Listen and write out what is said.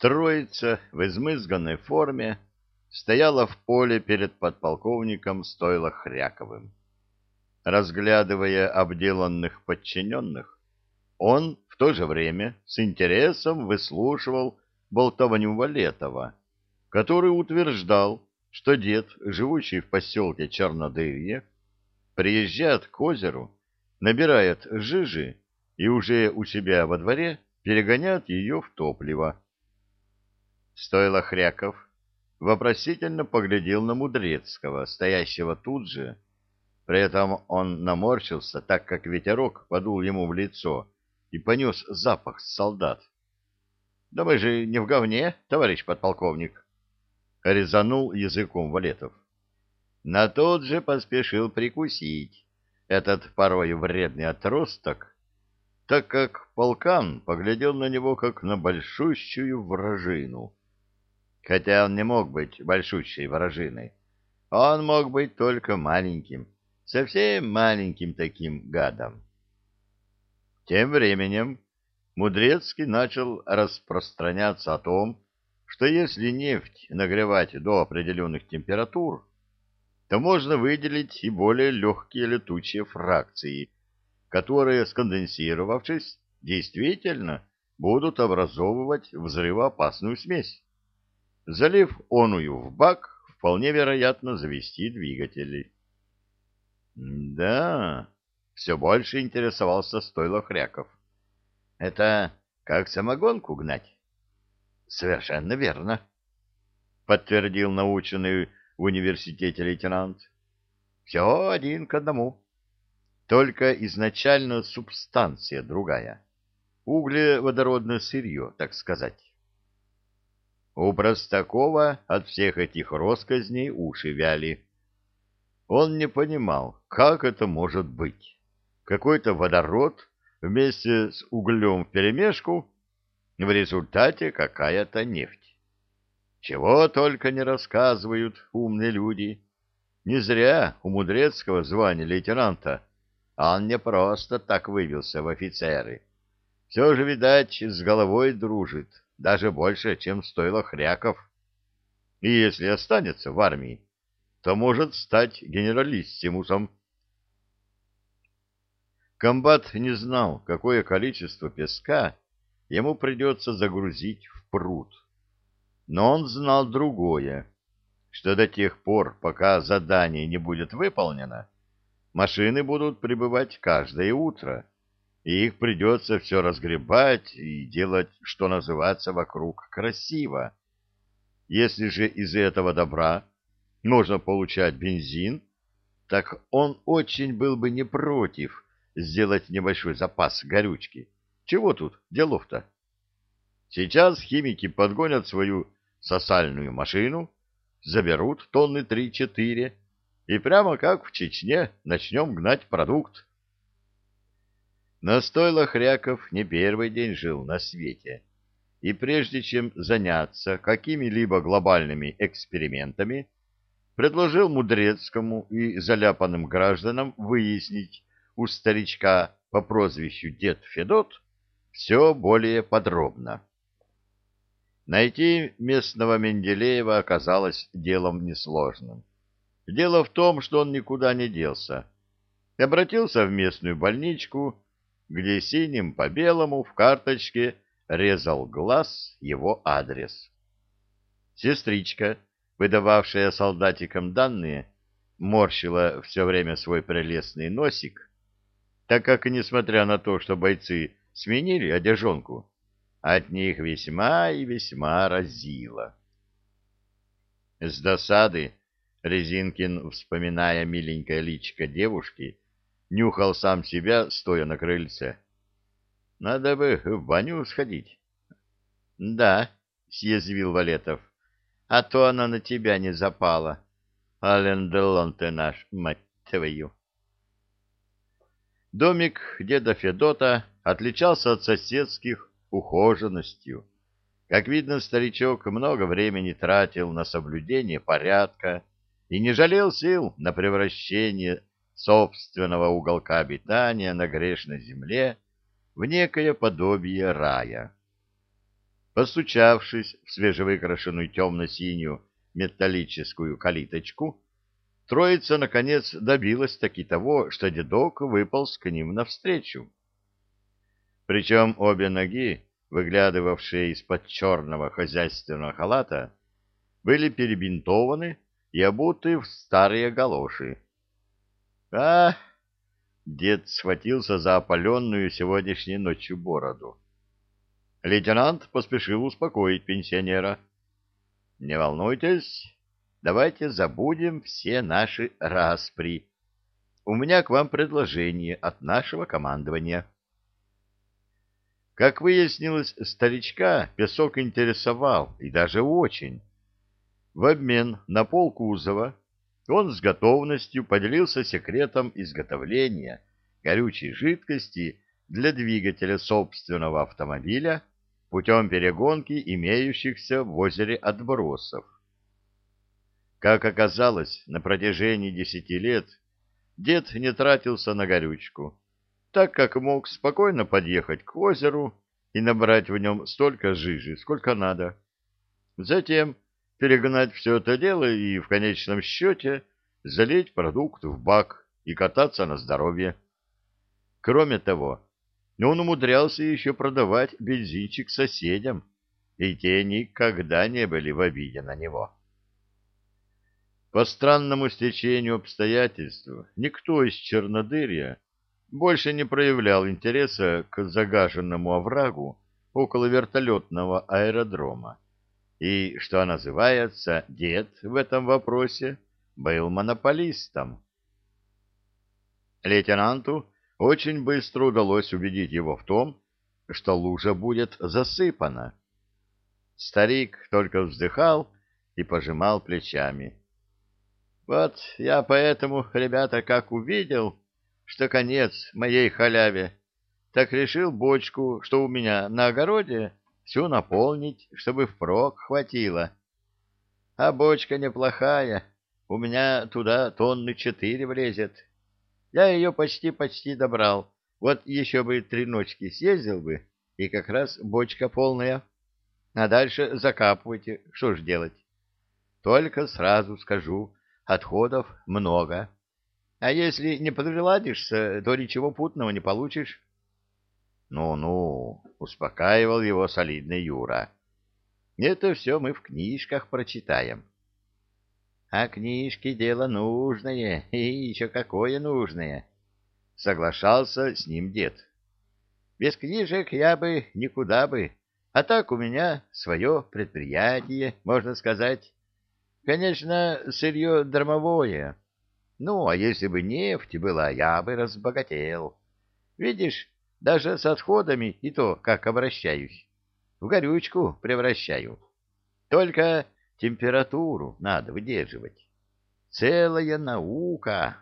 Троица в измызганной форме стояла в поле перед подполковником Стойло Хряковым. Разглядывая обделанных подчиненных, он в то же время с интересом выслушивал болтовню Валетова, который утверждал, что дед, живущий в поселке Чернодырье, приезжает к озеру, набирает жижи и уже у себя во дворе перегоняет ее в топливо. Стоило Хряков вопросительно поглядел на Мудрецкого, стоящего тут же. При этом он наморщился, так как ветерок подул ему в лицо и понес запах солдат. — Да мы же не в говне, товарищ подполковник! — резанул языком Валетов. На тот же поспешил прикусить этот порой вредный отросток, так как полкан поглядел на него как на большущую вражину. Хотя он не мог быть большущей вражиной. Он мог быть только маленьким, совсем маленьким таким гадом. Тем временем Мудрецкий начал распространяться о том, что если нефть нагревать до определенных температур, то можно выделить и более легкие летучие фракции, которые, сконденсировавшись, действительно будут образовывать взрывоопасную смесь. Залив оную в бак, вполне вероятно завести двигатели. Да, все больше интересовался стойло Хряков. Это как самогонку гнать? Совершенно верно, подтвердил наученный в университете лейтенант. Все один к одному. Только изначально субстанция другая. Углеводородное сырье, так сказать. У Простакова от всех этих росказней уши вяли. Он не понимал, как это может быть. Какой-то водород вместе с углем вперемешку, в результате какая-то нефть. Чего только не рассказывают умные люди. Не зря у Мудрецкого звания лейтенанта, он не просто так вывелся в офицеры. Все же, видать, с головой дружит, даже больше, чем стоило Хряков. И если останется в армии, то может стать генералиссимусом. Комбат не знал, какое количество песка ему придется загрузить в пруд. Но он знал другое, что до тех пор, пока задание не будет выполнено, машины будут прибывать каждое утро, и их придется все разгребать и делать, что называется, вокруг красиво. Если же из этого добра можно получать бензин, так он очень был бы не против сделать небольшой запас горючки. Чего тут делов-то? Сейчас химики подгонят свою сосальную машину, заберут тонны три-четыре, и прямо как в Чечне начнем гнать продукт. Но стойло Хряков не первый день жил на свете, и прежде чем заняться какими-либо глобальными экспериментами, предложил Мудрецкому и заляпанным гражданам выяснить у старичка по прозвищу Дед Федот все более подробно. Найти местного Менделеева оказалось делом несложным. Дело в том, что он никуда не делся. Обратился в местную больничку, где синим по белому в карточке резал глаз его адрес. Сестричка, выдававшая солдатикам данные, морщила все время свой прелестный носик, так как, несмотря на то, что бойцы сменили одежонку, от них весьма и весьма разило. С досады Резинкин, вспоминая миленькое личико девушки, нюхал сам себя, стоя на крыльце. Надо бы в баню сходить. — Да, — съязвил Валетов, — а то она на тебя не запала. Ален Делон ты наш, мать твою. Домик деда Федота отличался от соседских ухоженностью. Как видно, старичок много времени тратил на соблюдение порядка и не жалел сил на превращение собственного уголка обитания на грешной земле в некое подобие рая. Постучавшись в свежевыкрашенную темно-синюю металлическую калиточку, троица, наконец, добилась таки того, что дедок выполз к ним навстречу. Причем обе ноги, выглядывавшие из-под черного хозяйственного халата, были перебинтованы и обуты в старые галоши. «А!» — дед схватился за опаленную сегодняшней ночью бороду. Лейтенант поспешил успокоить пенсионера. «Не волнуйтесь, давайте забудем все наши распри. У меня к вам предложение от нашего командования». Как выяснилось, старичка песок интересовал, и даже очень. В обмен на пол кузова он с готовностью поделился секретом изготовления горючей жидкости для двигателя собственного автомобиля путем перегонки имеющихся в озере отбросов. Как оказалось, на протяжении десяти лет дед не тратился на горючку, так как мог спокойно подъехать к озеру и набрать в нем столько жижи, сколько надо. Затем перегнать все это дело и в конечном счете залить продукт в бак и кататься на здоровье. Кроме того, он умудрялся еще продавать бензинчик соседям, и те никогда не были в обиде на него. По странному стечению обстоятельств никто из Чернодырья больше не проявлял интереса к загаженному оврагу около вертолетного аэродрома. И, что называется, дед в этом вопросе был монополистом. Лейтенанту очень быстро удалось убедить его в том, что лужа будет засыпана. Старик только вздыхал и пожимал плечами. Вот я поэтому, ребята, как увидел, что конец моей халяве, так решил бочку, что у меня на огороде, всю наполнить, чтобы впрок хватило. А бочка неплохая, у меня туда тонны четыре влезет. Я ее почти-почти добрал. Вот еще бы три ночки съездил бы, и как раз бочка полная. А дальше закапывайте, что ж делать. Только сразу скажу, отходов много. А если не подгладишься, то ничего путного не получишь. «Ну-ну», — успокаивал его солидный Юра. «Это все мы в книжках прочитаем». «А книжки — дело нужное, и еще какое нужное!» — соглашался с ним дед. «Без книжек я бы никуда бы, а так у меня свое предприятие, можно сказать. Конечно, сырье дармовое. Ну, а если бы нефть была, я бы разбогател. Видишь, даже с отходами и то, как обращаюсь. В горючку превращаю. Только температуру надо выдерживать. Целая наука.